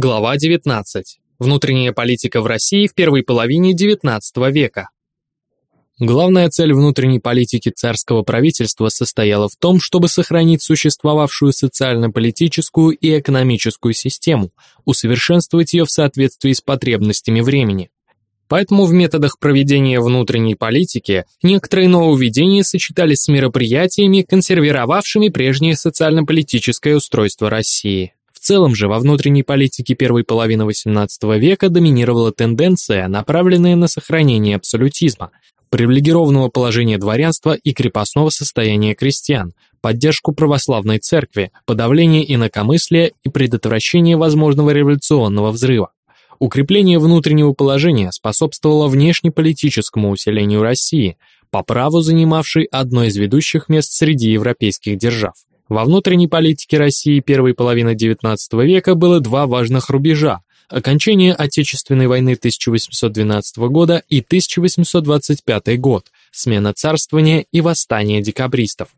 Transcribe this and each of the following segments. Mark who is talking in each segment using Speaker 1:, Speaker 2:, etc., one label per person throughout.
Speaker 1: Глава 19. Внутренняя политика в России в первой половине XIX века. Главная цель внутренней политики царского правительства состояла в том, чтобы сохранить существовавшую социально-политическую и экономическую систему, усовершенствовать ее в соответствии с потребностями времени. Поэтому в методах проведения внутренней политики некоторые нововведения сочетались с мероприятиями, консервировавшими прежнее социально-политическое устройство России. В целом же во внутренней политике первой половины XVIII века доминировала тенденция, направленная на сохранение абсолютизма, привилегированного положения дворянства и крепостного состояния крестьян, поддержку православной церкви, подавление инакомыслия и предотвращение возможного революционного взрыва. Укрепление внутреннего положения способствовало внешнеполитическому усилению России, по праву занимавшей одно из ведущих мест среди европейских держав. Во внутренней политике России первой половины XIX века было два важных рубежа – окончание Отечественной войны 1812 года и 1825 год, смена царствования и восстание декабристов.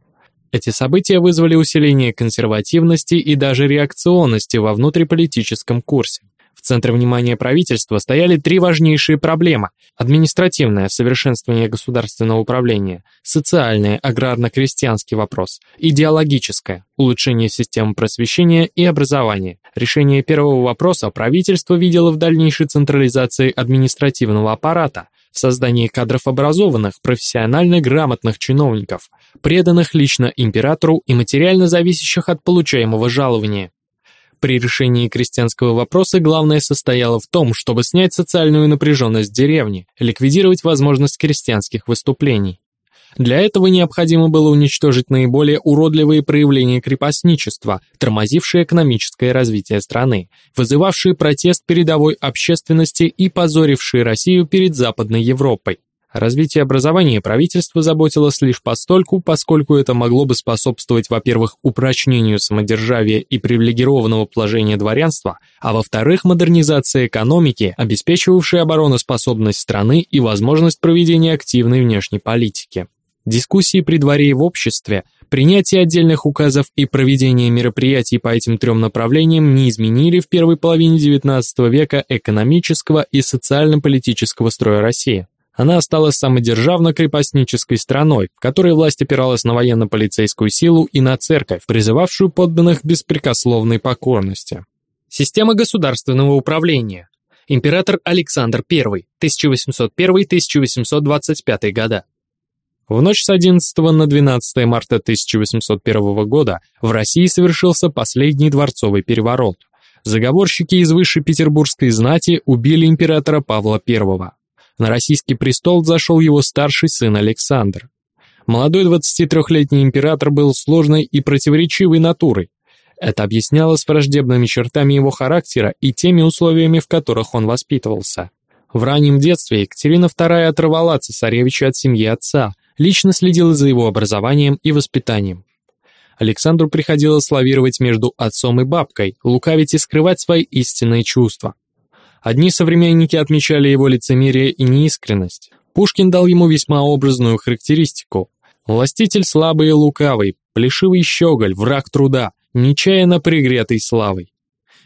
Speaker 1: Эти события вызвали усиление консервативности и даже реакционности во внутриполитическом курсе. В центре внимания правительства стояли три важнейшие проблемы – административное совершенствование государственного управления, социальное аграрно-крестьянский вопрос, идеологическое – улучшение системы просвещения и образования. Решение первого вопроса правительство видело в дальнейшей централизации административного аппарата, в создании кадров образованных, профессионально грамотных чиновников, преданных лично императору и материально зависящих от получаемого жалования. При решении крестьянского вопроса главное состояло в том, чтобы снять социальную напряженность деревни, ликвидировать возможность крестьянских выступлений. Для этого необходимо было уничтожить наиболее уродливые проявления крепостничества, тормозившие экономическое развитие страны, вызывавшие протест передовой общественности и позорившие Россию перед Западной Европой. Развитие образования правительство заботилось лишь постольку, поскольку это могло бы способствовать, во-первых, упрочнению самодержавия и привилегированного положения дворянства, а во-вторых, модернизации экономики, обеспечивавшей обороноспособность страны и возможность проведения активной внешней политики. Дискуссии при дворе и в обществе, принятие отдельных указов и проведение мероприятий по этим трем направлениям не изменили в первой половине XIX века экономического и социально-политического строя России. Она осталась самодержавно-крепостнической страной, в которой власть опиралась на военно-полицейскую силу и на церковь, призывавшую подданных к беспрекословной покорности. Система государственного управления. Император Александр I, 1801-1825 года. В ночь с 11 на 12 марта 1801 года в России совершился последний дворцовый переворот. Заговорщики из высшей петербургской знати убили императора Павла I. На российский престол зашел его старший сын Александр. Молодой 23-летний император был сложной и противоречивой натурой. Это объяснялось враждебными чертами его характера и теми условиями, в которых он воспитывался. В раннем детстве Екатерина II оторвала цесаревича от семьи отца, лично следила за его образованием и воспитанием. Александру приходилось лавировать между отцом и бабкой, лукавить и скрывать свои истинные чувства. Одни современники отмечали его лицемерие и неискренность. Пушкин дал ему весьма образную характеристику. Властитель слабый и лукавый, плешивый щеголь, враг труда, нечаянно пригретый славой.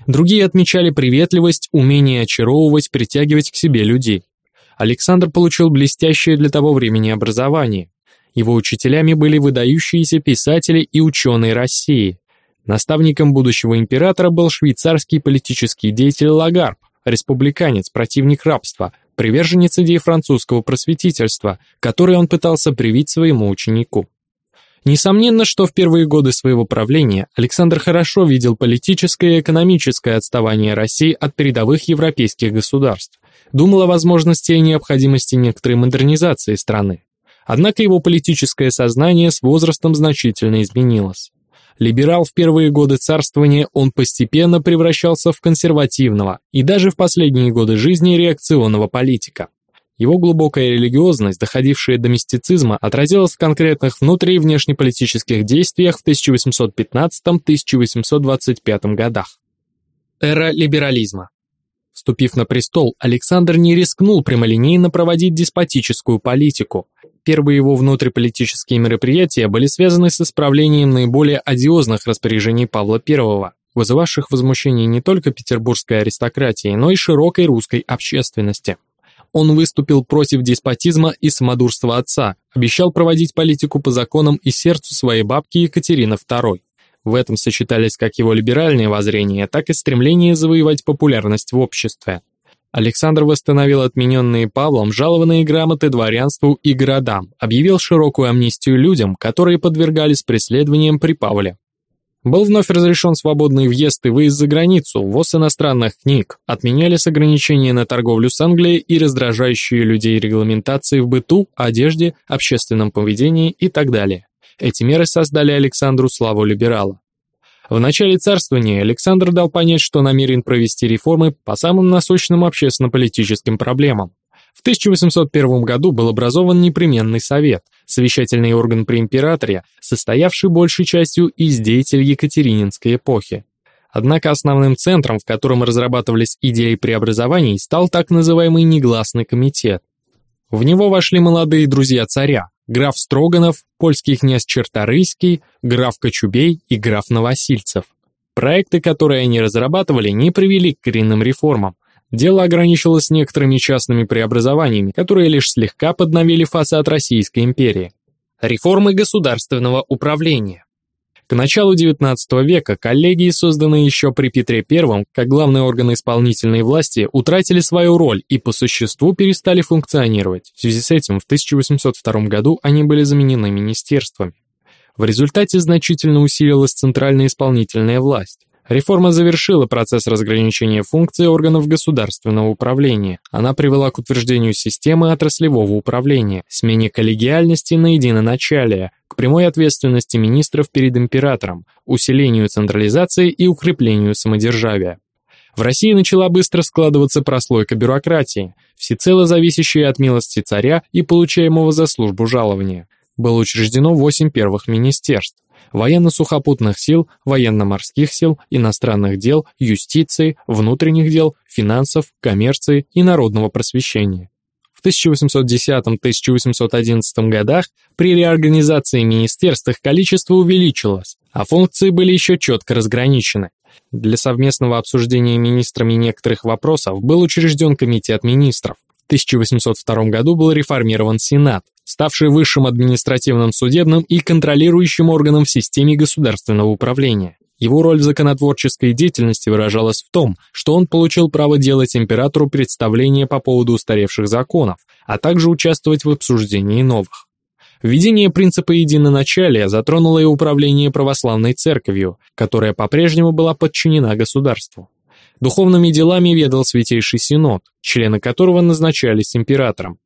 Speaker 1: Другие отмечали приветливость, умение очаровывать, притягивать к себе людей. Александр получил блестящее для того времени образование. Его учителями были выдающиеся писатели и ученые России. Наставником будущего императора был швейцарский политический деятель Лагарб, республиканец, противник рабства, приверженец идей французского просветительства, который он пытался привить своему ученику. Несомненно, что в первые годы своего правления Александр хорошо видел политическое и экономическое отставание России от передовых европейских государств, думал о возможности и необходимости некоторой модернизации страны. Однако его политическое сознание с возрастом значительно изменилось. Либерал в первые годы царствования, он постепенно превращался в консервативного и даже в последние годы жизни реакционного политика. Его глубокая религиозность, доходившая до мистицизма, отразилась в конкретных внутри- и внешнеполитических действиях в 1815-1825 годах. Эра либерализма. Вступив на престол, Александр не рискнул прямолинейно проводить деспотическую политику, Первые его внутриполитические мероприятия были связаны с исправлением наиболее одиозных распоряжений Павла I. вызывавших возмущение не только петербургской аристократии, но и широкой русской общественности. Он выступил против деспотизма и самодурства отца, обещал проводить политику по законам и сердцу своей бабки Екатерины II. В этом сочетались как его либеральные воззрения, так и стремление завоевать популярность в обществе. Александр восстановил отмененные Павлом жалованные грамоты дворянству и городам, объявил широкую амнистию людям, которые подвергались преследованиям при Павле. Был вновь разрешен свободный въезд и выезд за границу, ввоз иностранных книг, отменялись ограничения на торговлю с Англией и раздражающие людей регламентации в быту, одежде, общественном поведении и так далее. Эти меры создали Александру славу либерала. В начале царствования Александр дал понять, что намерен провести реформы по самым насущным общественно-политическим проблемам. В 1801 году был образован непременный совет, совещательный орган при императоре, состоявший большей частью из деятелей Екатерининской эпохи. Однако основным центром, в котором разрабатывались идеи преобразований, стал так называемый негласный комитет. В него вошли молодые друзья царя, граф Строганов, польский князь Черторийский, граф Кочубей и граф Новосильцев. Проекты, которые они разрабатывали, не привели к коренным реформам, Дело ограничилось некоторыми частными преобразованиями, которые лишь слегка подновили фасад Российской империи. Реформы государственного управления. К началу XIX века коллегии, созданные еще при Петре I, как главные органы исполнительной власти, утратили свою роль и по существу перестали функционировать. В связи с этим в 1802 году они были заменены министерствами. В результате значительно усилилась центральная исполнительная власть. Реформа завершила процесс разграничения функций органов государственного управления. Она привела к утверждению системы отраслевого управления, смене коллегиальности на единоначалие, к прямой ответственности министров перед императором, усилению централизации и укреплению самодержавия. В России начала быстро складываться прослойка бюрократии, всецело зависящая от милости царя и получаемого за службу жалования. Было учреждено восемь первых министерств военно-сухопутных сил, военно-морских сил, иностранных дел, юстиции, внутренних дел, финансов, коммерции и народного просвещения. В 1810-1811 годах при реорганизации министерств их количество увеличилось, а функции были еще четко разграничены. Для совместного обсуждения министрами некоторых вопросов был учрежден Комитет министров. В 1802 году был реформирован Сенат, ставший высшим административным судебным и контролирующим органом в системе государственного управления. Его роль в законотворческой деятельности выражалась в том, что он получил право делать императору представления по поводу устаревших законов, а также участвовать в обсуждении новых. Введение принципа единоначалия затронуло и управление православной церковью, которая по-прежнему была подчинена государству. Духовными делами ведал Святейший Синод, члены которого назначались императором.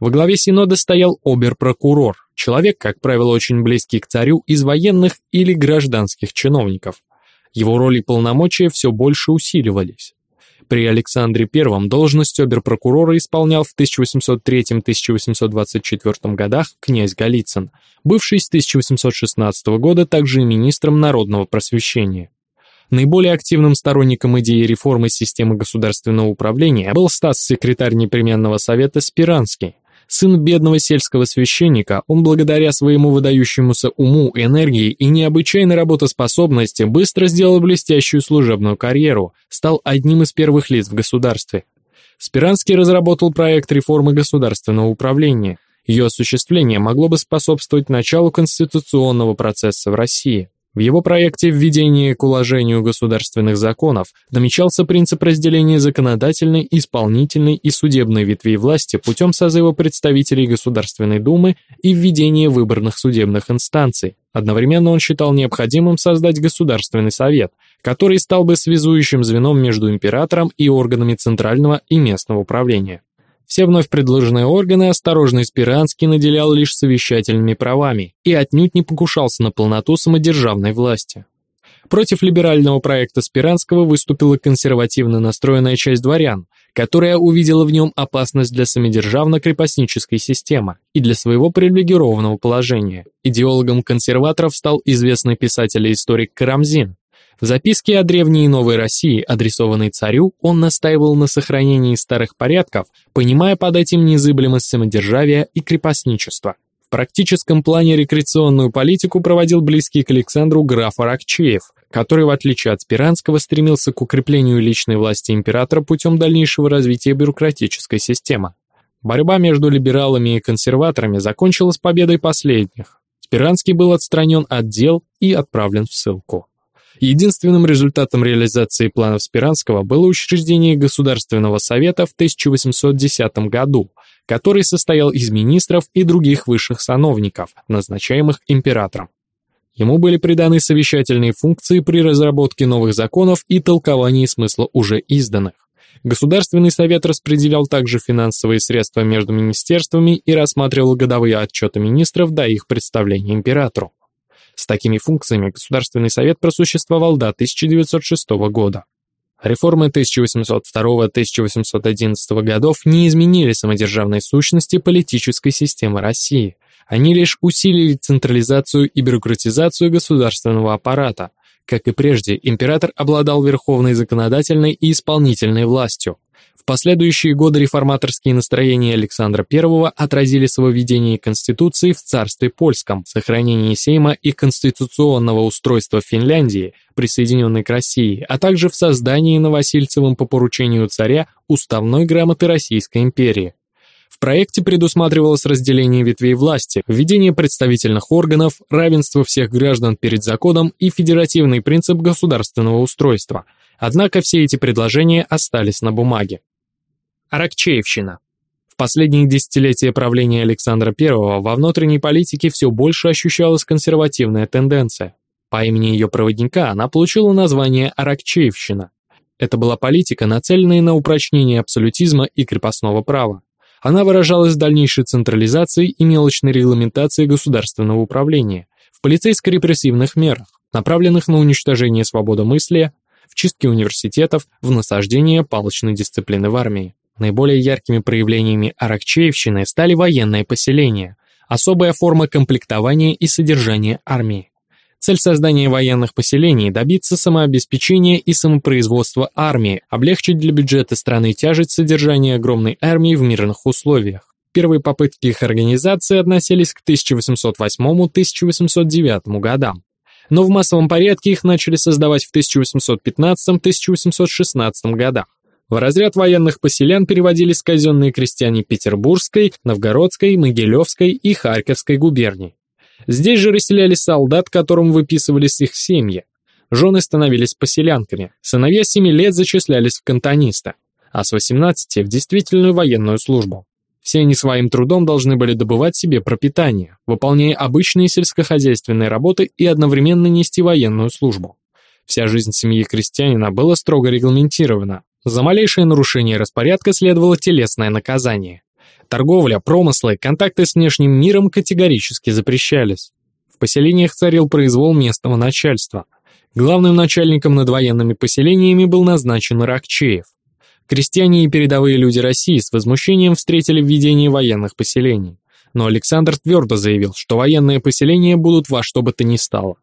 Speaker 1: Во главе Синода стоял обер-прокурор, человек, как правило, очень близкий к царю из военных или гражданских чиновников. Его роли и полномочия все больше усиливались. При Александре I должность обер-прокурора исполнял в 1803-1824 годах князь Голицын, бывший с 1816 года также министром народного просвещения. Наиболее активным сторонником идеи реформы системы государственного управления был статс-секретарь непременного совета Спиранский. Сын бедного сельского священника, он благодаря своему выдающемуся уму, энергии и необычайной работоспособности быстро сделал блестящую служебную карьеру, стал одним из первых лиц в государстве. Спиранский разработал проект реформы государственного управления. Ее осуществление могло бы способствовать началу конституционного процесса в России. В его проекте введения к уложению государственных законов намечался принцип разделения законодательной, исполнительной и судебной ветвей власти путем созыва представителей Государственной Думы и введения выборных судебных инстанций. Одновременно он считал необходимым создать Государственный Совет, который стал бы связующим звеном между императором и органами центрального и местного управления. Все вновь предложенные органы осторожный Спиранский наделял лишь совещательными правами и отнюдь не покушался на полноту самодержавной власти. Против либерального проекта Спиранского выступила консервативно настроенная часть дворян, которая увидела в нем опасность для самодержавно-крепостнической системы и для своего привилегированного положения. Идеологом консерваторов стал известный писатель и историк Карамзин, в записке о древней и новой России, адресованной царю, он настаивал на сохранении старых порядков, понимая под этим незыблемость самодержавия и крепостничества. В практическом плане рекреационную политику проводил близкий к Александру граф Аракчеев, который, в отличие от Спиранского, стремился к укреплению личной власти императора путем дальнейшего развития бюрократической системы. Борьба между либералами и консерваторами закончилась победой последних. Спиранский был отстранен от дел и отправлен в ссылку. Единственным результатом реализации планов Спиранского было учреждение Государственного совета в 1810 году, который состоял из министров и других высших сановников, назначаемых императором. Ему были приданы совещательные функции при разработке новых законов и толковании смысла уже изданных. Государственный совет распределял также финансовые средства между министерствами и рассматривал годовые отчеты министров до их представления императору. С такими функциями Государственный совет просуществовал до 1906 года. Реформы 1802-1811 годов не изменили самодержавной сущности политической системы России. Они лишь усилили централизацию и бюрократизацию государственного аппарата. Как и прежде, император обладал верховной законодательной и исполнительной властью. Последующие годы реформаторские настроения Александра I отразились в введении Конституции в царстве польском, сохранении Сейма и конституционного устройства Финляндии, присоединенной к России, а также в создании Новосильцевым по поручению царя уставной грамоты Российской империи. В проекте предусматривалось разделение ветвей власти, введение представительных органов, равенство всех граждан перед законом и федеративный принцип государственного устройства. Однако все эти предложения остались на бумаге. Аракчеевщина. В последние десятилетия правления Александра I во внутренней политике все больше ощущалась консервативная тенденция. По имени ее проводника она получила название Аракчеевщина. Это была политика, нацеленная на упрочнение абсолютизма и крепостного права. Она выражалась в дальнейшей централизации и мелочной регламентации государственного управления, в полицейско-репрессивных мерах, направленных на уничтожение свободомыслия, в чистке университетов, в насаждение палочной дисциплины в армии. Наиболее яркими проявлениями аракчеевщины стали военные поселения, особая форма комплектования и содержания армии. Цель создания военных поселений – добиться самообеспечения и самопроизводства армии, облегчить для бюджета страны тяжесть содержания огромной армии в мирных условиях. Первые попытки их организации относились к 1808-1809 годам. Но в массовом порядке их начали создавать в 1815-1816 годах. В разряд военных поселян переводились казенные крестьяне Петербургской, Новгородской, Могилевской и Харьковской губерний. Здесь же расселялись солдат, которым выписывались их семьи. Жены становились поселянками, сыновья 7 лет зачислялись в кантониста, а с 18 в действительную военную службу. Все они своим трудом должны были добывать себе пропитание, выполняя обычные сельскохозяйственные работы и одновременно нести военную службу. Вся жизнь семьи крестьянина была строго регламентирована, за малейшее нарушение распорядка следовало телесное наказание. Торговля, промыслы, контакты с внешним миром категорически запрещались. В поселениях царил произвол местного начальства. Главным начальником над военными поселениями был назначен Ракчеев. Крестьяне и передовые люди России с возмущением встретили введение военных поселений. Но Александр твердо заявил, что военные поселения будут во что бы то ни стало.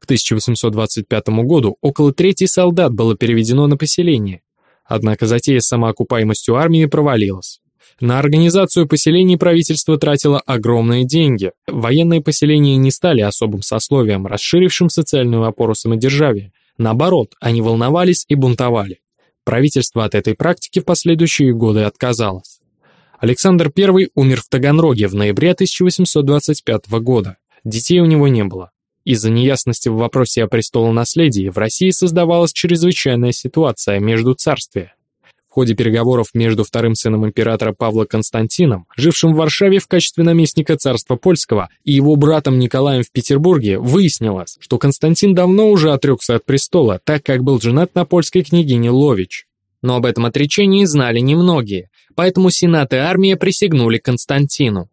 Speaker 1: К 1825 году около трети солдат было переведено на поселение, Однако затея с самоокупаемостью армии провалилась. На организацию поселений правительство тратило огромные деньги. Военные поселения не стали особым сословием, расширившим социальную опору самодержавия. Наоборот, они волновались и бунтовали. Правительство от этой практики в последующие годы отказалось. Александр I умер в Таганроге в ноябре 1825 года. Детей у него не было. Из-за неясности в вопросе о престолонаследии в России создавалась чрезвычайная ситуация между царствия. В ходе переговоров между вторым сыном императора Павла Константином, жившим в Варшаве в качестве наместника царства польского, и его братом Николаем в Петербурге, выяснилось, что Константин давно уже отрекся от престола, так как был женат на польской княгине Лович. Но об этом отречении знали немногие, поэтому Сенат и армия присягнули Константину.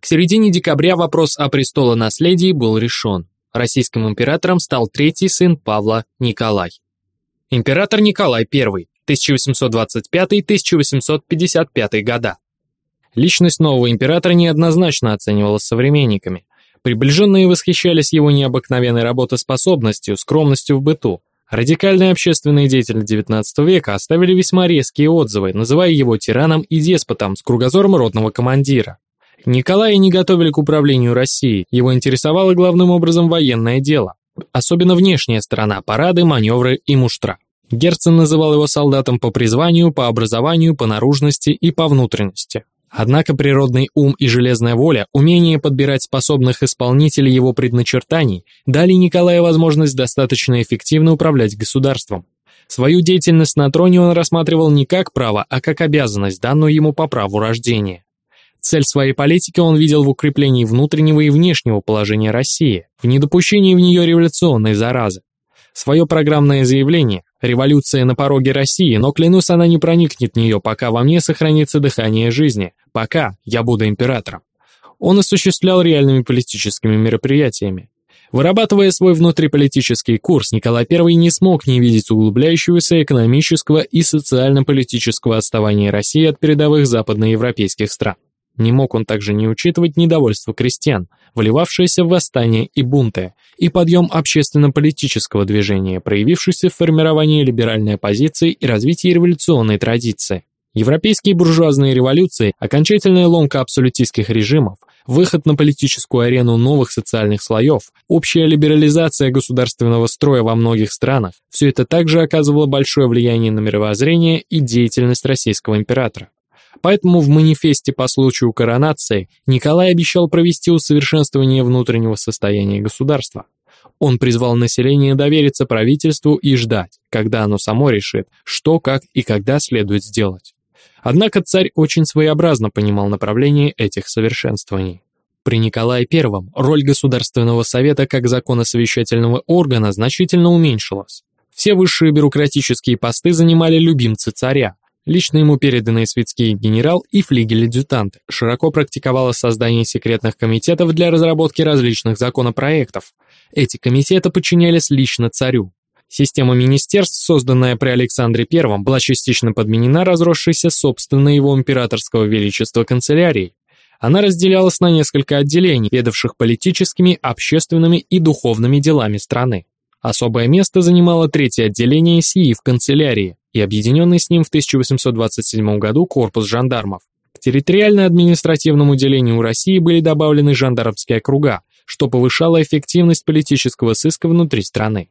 Speaker 1: К середине декабря вопрос о престолонаследии был решен. Российским императором стал третий сын Павла Николай. Император Николай I, 1825-1855 года. Личность нового императора неоднозначно оценивалась современниками. Приближенные восхищались его необыкновенной работоспособностью, скромностью в быту. Радикальные общественные деятели XIX века оставили весьма резкие отзывы, называя его тираном и деспотом с кругозором родного командира. Николая не готовили к управлению Россией, его интересовало главным образом военное дело. особенно внешняя сторона, парады, маневры и муштра. Герцен называл его солдатом по призванию, по образованию, по наружности и по внутренности. Однако природный ум и железная воля, умение подбирать способных исполнителей его предначертаний, дали Николаю возможность достаточно эффективно управлять государством. Свою деятельность на троне он рассматривал не как право, а как обязанность, данную ему по праву рождения. Цель своей политики он видел в укреплении внутреннего и внешнего положения России, в недопущении в нее революционной заразы. Свое программное заявление «Революция на пороге России, но, клянусь, она не проникнет в нее, пока во мне сохранится дыхание жизни, пока я буду императором». Он осуществлял реальными политическими мероприятиями. Вырабатывая свой внутриполитический курс, Николай I не смог не видеть углубляющегося экономического и социально-политического отставания России от передовых западноевропейских стран. Не мог он также не учитывать недовольство крестьян, вливавшееся в восстания и бунты, и подъем общественно-политического движения, проявившийся в формировании либеральной оппозиции и развитии революционной традиции. Европейские буржуазные революции, окончательная ломка абсолютистских режимов, выход на политическую арену новых социальных слоев, общая либерализация государственного строя во многих странах – все это также оказывало большое влияние на мировоззрение и деятельность российского императора. Поэтому в манифесте по случаю коронации Николай обещал провести усовершенствование внутреннего состояния государства. Он призвал население довериться правительству и ждать, когда оно само решит, что, как и когда следует сделать. Однако царь очень своеобразно понимал направление этих совершенствований. При Николае I роль Государственного совета как законосовещательного органа значительно уменьшилась. Все высшие бюрократические посты занимали любимцы царя, Лично ему переданный светский генерал и флигель-адъютант широко практиковало создание секретных комитетов для разработки различных законопроектов. Эти комитеты подчинялись лично царю. Система министерств, созданная при Александре I, была частично подменена разросшейся собственной его императорского величества канцелярией. Она разделялась на несколько отделений, ведавших политическими, общественными и духовными делами страны. Особое место занимало третье отделение СИИ в канцелярии, и объединенный с ним в 1827 году корпус жандармов. К территориально-административному делению России были добавлены жандармские округа, что повышало эффективность политического сыска внутри страны.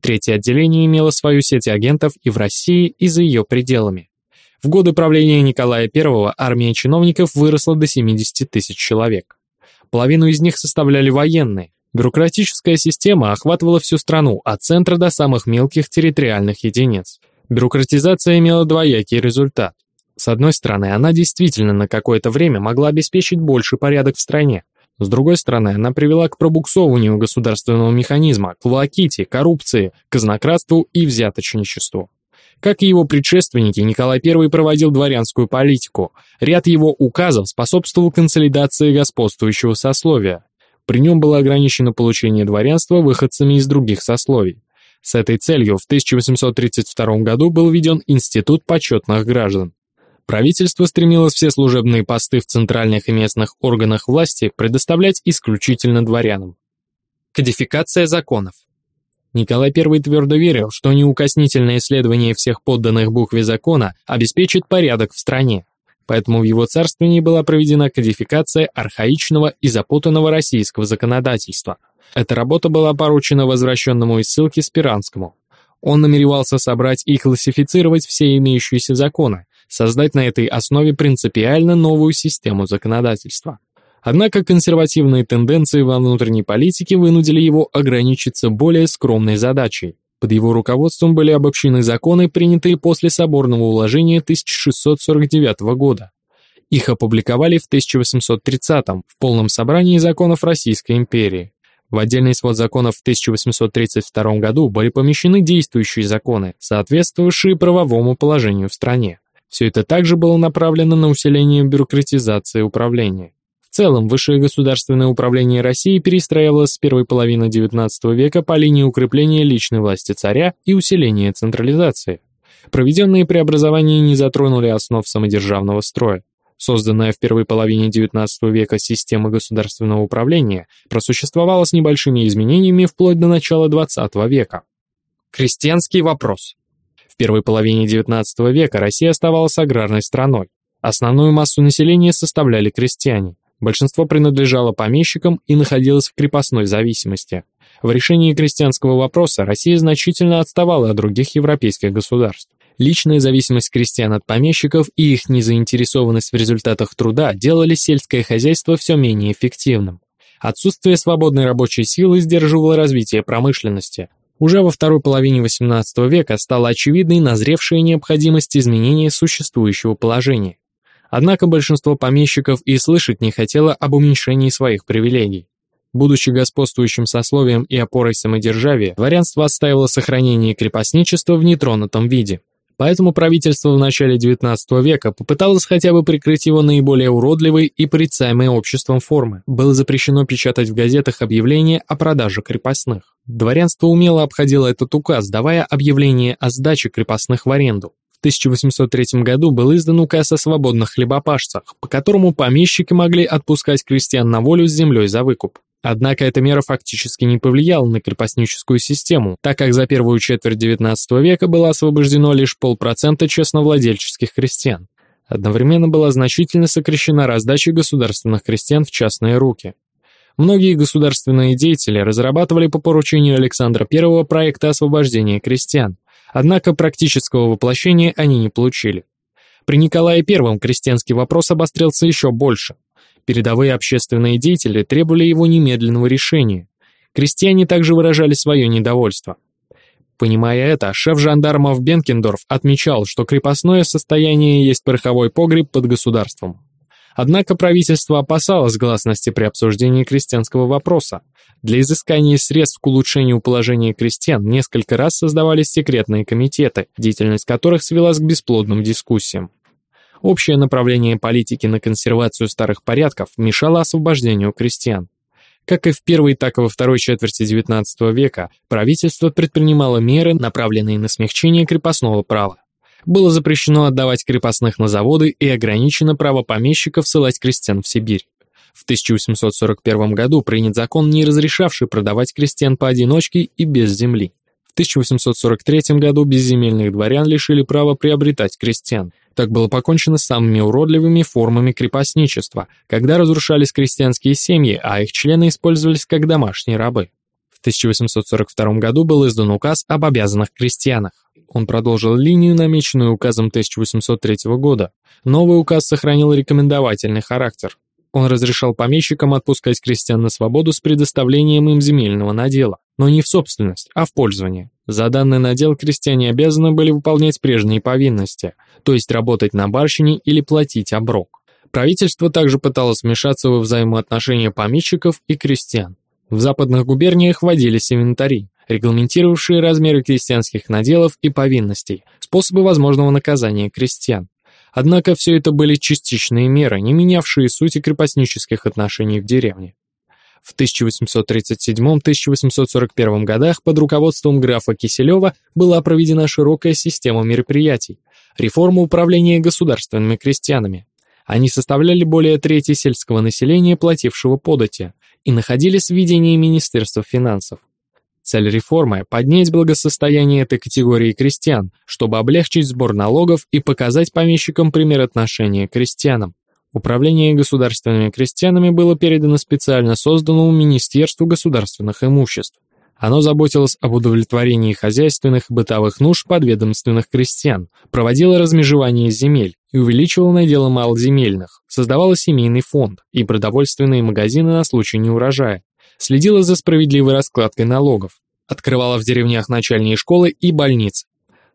Speaker 1: Третье отделение имело свою сеть агентов и в России, и за ее пределами. В годы правления Николая I армия чиновников выросла до 70 тысяч человек. Половину из них составляли военные. Бюрократическая система охватывала всю страну, от центра до самых мелких территориальных единиц. Бюрократизация имела двоякий результат. С одной стороны, она действительно на какое-то время могла обеспечить больший порядок в стране. С другой стороны, она привела к пробуксовыванию государственного механизма, к волоките, коррупции, казнократству и взяточничеству. Как и его предшественники, Николай I проводил дворянскую политику. Ряд его указов способствовал консолидации господствующего сословия. При нем было ограничено получение дворянства выходцами из других сословий. С этой целью в 1832 году был введен Институт почетных граждан. Правительство стремилось все служебные посты в центральных и местных органах власти предоставлять исключительно дворянам. Кодификация законов. Николай I твердо верил, что неукоснительное исследование всех подданных букве закона обеспечит порядок в стране. Поэтому в его царствовании была проведена кодификация архаичного и запутанного российского законодательства – эта работа была поручена возвращенному из ссылки Спиранскому. Он намеревался собрать и классифицировать все имеющиеся законы, создать на этой основе принципиально новую систему законодательства. Однако консервативные тенденции во внутренней политике вынудили его ограничиться более скромной задачей. Под его руководством были обобщены законы, принятые после соборного уложения 1649 года. Их опубликовали в 1830 в полном собрании законов Российской империи. В отдельный свод законов в 1832 году были помещены действующие законы, соответствующие правовому положению в стране. Все это также было направлено на усиление бюрократизации управления. В целом, высшее государственное управление России перестраивалось с первой половины XIX века по линии укрепления личной власти царя и усиления централизации. Проведенные преобразования не затронули основ самодержавного строя. Созданная в первой половине XIX века система государственного управления просуществовала с небольшими изменениями вплоть до начала XX века. Крестьянский вопрос. В первой половине XIX века Россия оставалась аграрной страной. Основную массу населения составляли крестьяне. Большинство принадлежало помещикам и находилось в крепостной зависимости. В решении крестьянского вопроса Россия значительно отставала от других европейских государств. Личная зависимость крестьян от помещиков и их незаинтересованность в результатах труда делали сельское хозяйство все менее эффективным. Отсутствие свободной рабочей силы сдерживало развитие промышленности. Уже во второй половине XVIII века стала очевидной назревшая необходимость изменения существующего положения. Однако большинство помещиков и слышать не хотело об уменьшении своих привилегий. Будучи господствующим сословием и опорой самодержавия, дворянство отстаивало сохранение крепостничества в нетронутом виде. Поэтому правительство в начале XIX века попыталось хотя бы прикрыть его наиболее уродливой и порицаемой обществом формы. Было запрещено печатать в газетах объявления о продаже крепостных. Дворянство умело обходило этот указ, давая объявление о сдаче крепостных в аренду. В 1803 году был издан указ о свободных хлебопашцах, по которому помещики могли отпускать крестьян на волю с землей за выкуп. Однако эта мера фактически не повлияла на крепостническую систему, так как за первую четверть XIX века было освобождено лишь полпроцента честновладельческих крестьян. Одновременно была значительно сокращена раздача государственных крестьян в частные руки. Многие государственные деятели разрабатывали по поручению Александра I проекты освобождения крестьян, однако практического воплощения они не получили. При Николае I крестьянский вопрос обострился еще больше. Передовые общественные деятели требовали его немедленного решения. Крестьяне также выражали свое недовольство. Понимая это, шеф жандармов Бенкендорф отмечал, что крепостное состояние есть пороховой погреб под государством. Однако правительство опасалось гласности при обсуждении крестьянского вопроса. Для изыскания средств к улучшению положения крестьян несколько раз создавались секретные комитеты, деятельность которых свелась к бесплодным дискуссиям. Общее направление политики на консервацию старых порядков мешало освобождению крестьян. Как и в первой, так и во второй четверти XIX века, правительство предпринимало меры, направленные на смягчение крепостного права. Было запрещено отдавать крепостных на заводы и ограничено право помещиков ссылать крестьян в Сибирь. В 1841 году принят закон, не разрешавший продавать крестьян поодиночке и без земли. В 1843 году безземельных дворян лишили права приобретать крестьян. Так было покончено с самыми уродливыми формами крепостничества, когда разрушались крестьянские семьи, а их члены использовались как домашние рабы. В 1842 году был издан указ об обязанных крестьянах. Он продолжил линию, намеченную указом 1803 года. Новый указ сохранил рекомендовательный характер. Он разрешал помещикам отпускать крестьян на свободу с предоставлением им земельного надела, но не в собственность, а в пользование. За данный надел крестьяне обязаны были выполнять прежние повинности, то есть работать на барщине или платить оброк. Правительство также пыталось вмешаться во взаимоотношения помещиков и крестьян. В западных губерниях вводились инвентари, регламентировавшие размеры крестьянских наделов и повинностей, способы возможного наказания крестьян. Однако все это были частичные меры, не менявшие сути крепостнических отношений в деревне. В 1837-1841 годах под руководством графа Киселева была проведена широкая система мероприятий, реформа управления государственными крестьянами. Они составляли более трети сельского населения, платившего подати, и находились в ведении Министерства финансов. Цель реформы – поднять благосостояние этой категории крестьян, чтобы облегчить сбор налогов и показать помещикам пример отношения к крестьянам. Управление государственными крестьянами было передано специально созданному Министерству государственных имуществ. Оно заботилось об удовлетворении хозяйственных и бытовых нужд подведомственных крестьян, проводило размежевание земель и увеличивало наделы малоземельных, создавало семейный фонд и продовольственные магазины на случай неурожая, следила за справедливой раскладкой налогов, открывала в деревнях начальные школы и больницы.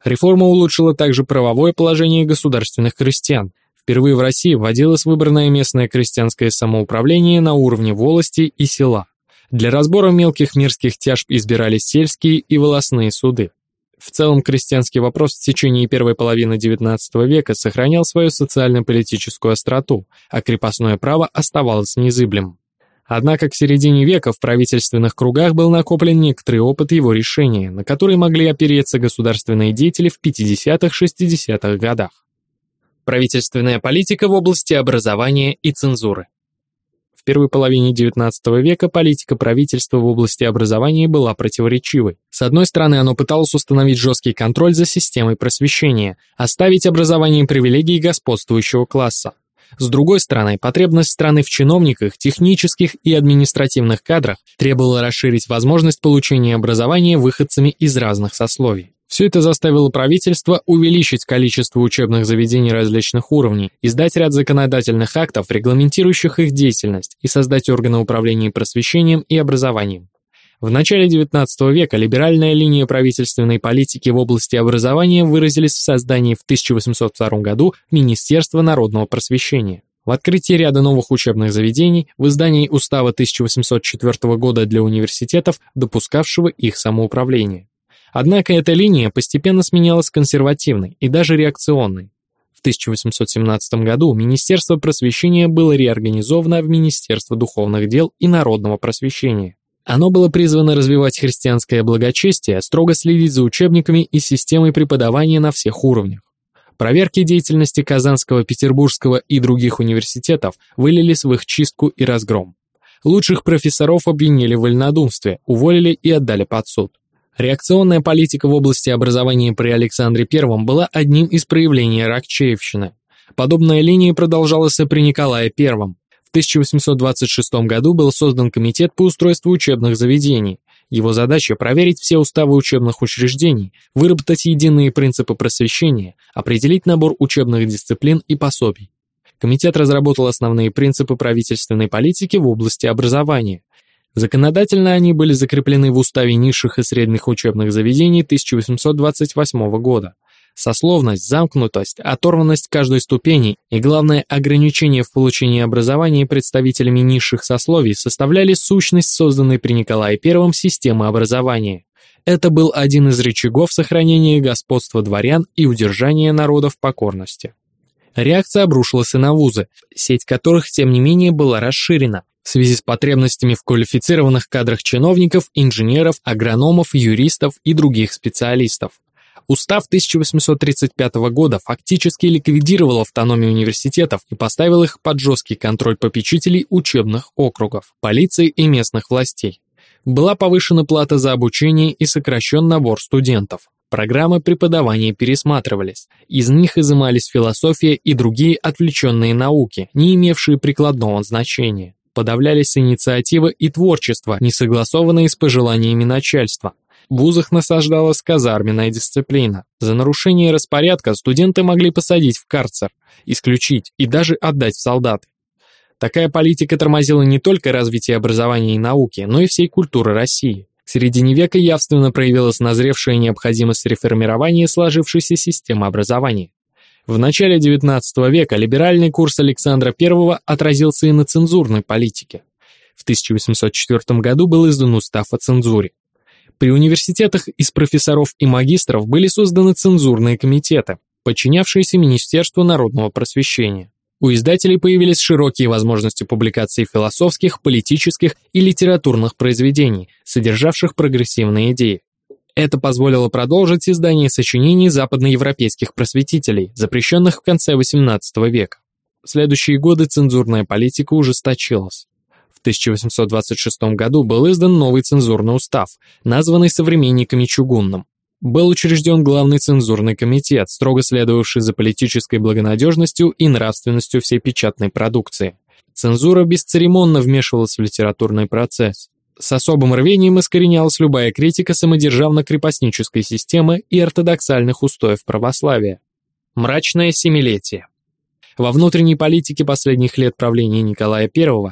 Speaker 1: Реформа улучшила также правовое положение государственных крестьян. Впервые в России вводилось выбранное местное крестьянское самоуправление на уровне волости и села. Для разбора мелких мирских тяжб избирались сельские и волосные суды. В целом, крестьянский вопрос в течение первой половины XIX века сохранял свою социально-политическую остроту, а крепостное право оставалось незыблемым. Однако к середине века в правительственных кругах был накоплен некоторый опыт его решения, на который могли опереться государственные деятели в 50-60-х годах. Правительственная политика в области образования и цензуры. В первой половине XIX века политика правительства в области образования была противоречивой. С одной стороны, оно пыталось установить жесткий контроль за системой просвещения, оставить образованием привилегии господствующего класса. С другой стороны, потребность страны в чиновниках, технических и административных кадрах требовала расширить возможность получения образования выходцами из разных сословий. Все это заставило правительство увеличить количество учебных заведений различных уровней, издать ряд законодательных актов, регламентирующих их деятельность, и создать органы управления просвещением и образованием. В начале XIX века либеральная линия правительственной политики в области образования выразились в создании в 1802 году Министерства народного просвещения. В открытии ряда новых учебных заведений, в издании Устава 1804 года для университетов, допускавшего их самоуправление. Однако эта линия постепенно сменялась консервативной и даже реакционной. В 1817 году Министерство просвещения было реорганизовано в Министерство духовных дел и народного просвещения. Оно было призвано развивать христианское благочестие, строго следить за учебниками и системой преподавания на всех уровнях. Проверки деятельности Казанского, Петербургского и других университетов вылились в их чистку и разгром. Лучших профессоров обвинили в вольнодумстве, уволили и отдали под суд. Реакционная политика в области образования при Александре I была одним из проявлений ракчеевщины. Подобная линия продолжалась и при Николае I. 1826 году был создан комитет по устройству учебных заведений. Его задача – проверить все уставы учебных учреждений, выработать единые принципы просвещения, определить набор учебных дисциплин и пособий. Комитет разработал основные принципы правительственной политики в области образования. Законодательно они были закреплены в уставе низших и средних учебных заведений 1828 года сословность, замкнутость, оторванность каждой ступени и, главное, ограничение в получении образования представителями низших сословий составляли сущность созданной при Николае I системы образования. Это был один из рычагов сохранения господства дворян и удержания народа в покорности. Реакция обрушилась и на вузы, сеть которых, тем не менее, была расширена в связи с потребностями в квалифицированных кадрах чиновников, инженеров, агрономов, юристов и других специалистов. Устав 1835 года фактически ликвидировал автономию университетов и поставил их под жесткий контроль попечителей учебных округов, полиции и местных властей. Была повышена плата за обучение и сокращен набор студентов. Программы преподавания пересматривались, из них изымались философия и другие отвлеченные науки, не имевшие прикладного значения. Подавлялись инициативы и творчество, не согласованные с пожеланиями начальства, в вузах насаждалась казарменная дисциплина. За нарушение распорядка студенты могли посадить в карцер, исключить и даже отдать в солдаты. Такая политика тормозила не только развитие образования и науки, но и всей культуры России. В середине века явственно проявилась назревшая необходимость реформирования сложившейся системы образования. В начале XIX века либеральный курс Александра I отразился и на цензурной политике. В 1804 году был издан устав о цензуре. При университетах из профессоров и магистров были созданы цензурные комитеты, подчинявшиеся Министерству народного просвещения. У издателей появились широкие возможности публикации философских, политических и литературных произведений, содержавших прогрессивные идеи. Это позволило продолжить издание сочинений западноевропейских просветителей, запрещенных в конце XVIII века. В следующие годы цензурная политика ужесточилась. В 1826 году был издан новый цензурный устав, названный современниками Чугунным. Был учрежден главный цензурный комитет, строго следовавший за политической благонадежностью и нравственностью всей печатной продукции. Цензура бесцеремонно вмешивалась в литературный процесс. С особым рвением искоренялась любая критика самодержавно-крепостнической системы и ортодоксальных устоев православия. Мрачное семилетие. Во внутренней политике последних лет правления Николая I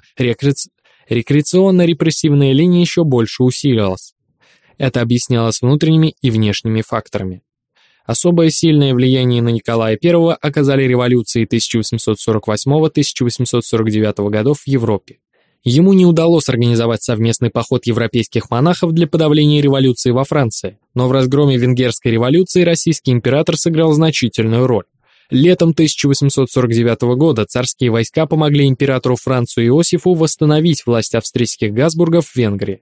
Speaker 1: рекреационно-репрессивная линия еще больше усилилась. Это объяснялось внутренними и внешними факторами. Особое сильное влияние на Николая I оказали революции 1848-1849 годов в Европе. Ему не удалось организовать совместный поход европейских монахов для подавления революции во Франции, но в разгроме Венгерской революции российский император сыграл значительную роль. Летом 1849 года царские войска помогли императору Францу Иосифу восстановить власть австрийских Газбургов в Венгрии.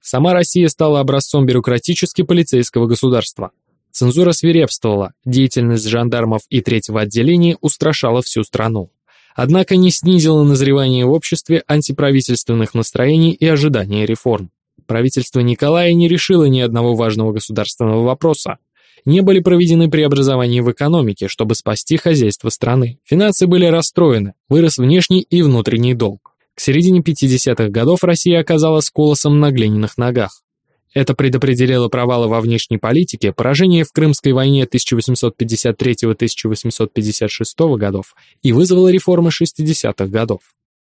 Speaker 1: Сама Россия стала образцом бюрократически-полицейского государства. Цензура свирепствовала, деятельность жандармов и третьего отделения устрашала всю страну. Однако не снизила назревание в обществе антиправительственных настроений и ожидания реформ. Правительство Николая не решило ни одного важного государственного вопроса, Не были проведены преобразования в экономике, чтобы спасти хозяйство страны. Финансы были расстроены, вырос внешний и внутренний долг. К середине 50-х годов Россия оказалась колосом на глиняных ногах. Это предопределило провалы во внешней политике, поражение в Крымской войне 1853-1856 годов и вызвало реформы 60-х годов.